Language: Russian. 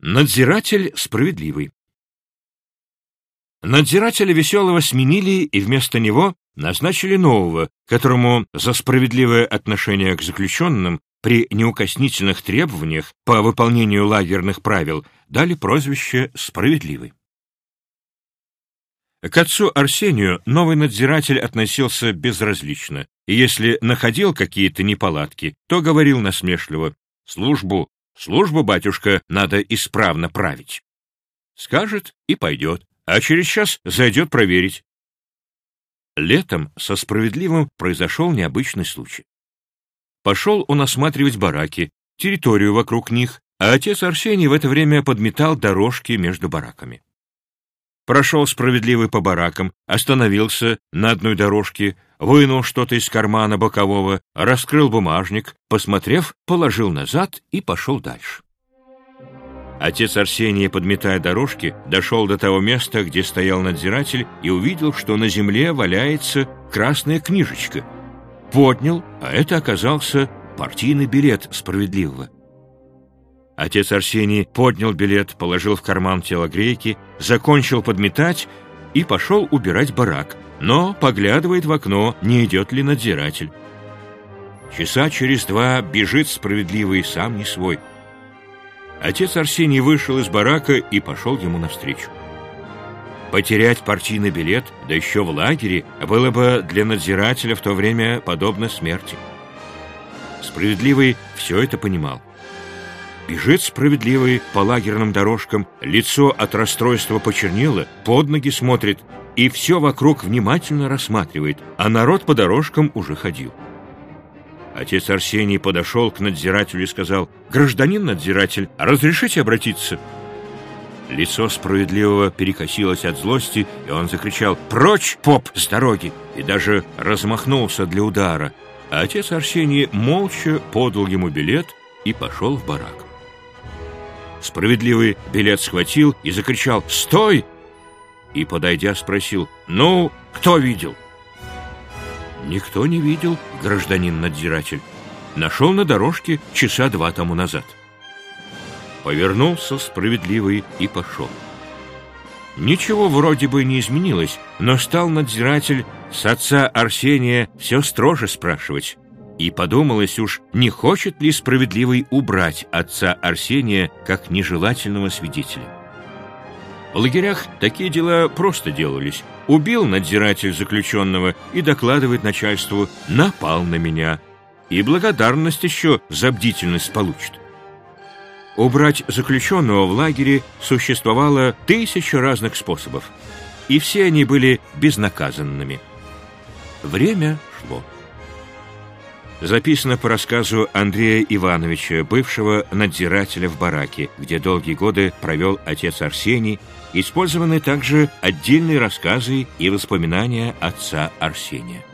Надзиратель справедливый. Надзирателя веселого сменили и вместо него назначили нового, которому за справедливое отношение к заключенным при неукоснительных требованиях по выполнению лагерных правил дали прозвище «Справедливый». К отцу Арсению новый надзиратель относился безразлично, и если находил какие-то неполадки, то говорил насмешливо «Службу Службу, батюшка, надо исправно править. Скажет и пойдет, а через час зайдет проверить. Летом со справедливым произошел необычный случай. Пошел он осматривать бараки, территорию вокруг них, а отец Арсений в это время подметал дорожки между бараками. Прошел справедливый по баракам, остановился на одной дорожке, вынул что-то из кармана бокового, раскрыл бумажник, посмотрев, положил назад и пошел дальше. Отец Арсений, подметая дорожки, дошел до того места, где стоял надзиратель, и увидел, что на земле валяется красная книжечка. Поднял, а это оказался партийный билет справедливого. Отец Арсений поднял билет, положил в карман телогрейки, закончил подметать и пошел убирать барак, но поглядывает в окно, не идет ли надзиратель. Часа через два бежит справедливый сам не свой. Отец Арсений вышел из барака и пошел ему навстречу. Потерять партийный билет, да еще в лагере, было бы для надзирателя в то время подобно смерти. Справедливый все это понимал. Бежит справедливый по лагерным дорожкам, лицо от расстройства почернело, под ноги смотрит и все вокруг внимательно рассматривает, а народ по дорожкам уже ходил. Отец Арсений подошел к надзирателю и сказал, «Гражданин надзиратель, разрешите обратиться?» Лицо справедливого перекосилось от злости, и он закричал «Прочь, поп, с дороги!» и даже размахнулся для удара. А отец Арсений молча подал ему билет и пошел в барак. Справедливый билет схватил и закричал «Стой!» и, подойдя, спросил «Ну, кто видел?» «Никто не видел, гражданин-надзиратель. Нашел на дорожке часа два тому назад». Повернулся справедливый и пошел. Ничего вроде бы не изменилось, но стал надзиратель с отца Арсения все строже спрашивать. И подумалось уж, не хочет ли справедливый убрать отца Арсения как нежелательного свидетеля. В лагерях такие дела просто делались. Убил надзиратель заключенного и докладывает начальству «напал на меня». И благодарность еще за бдительность получит. Убрать заключенного в лагере существовало тысяча разных способов, и все они были безнаказанными. Время шло. Записано по рассказу Андрея Ивановича, бывшего надзирателя в бараке, где долгие годы провел отец Арсений, использованы также отдельные рассказы и воспоминания отца Арсения.